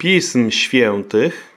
Pism Świętych